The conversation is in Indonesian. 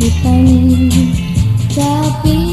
kita ini. Tapi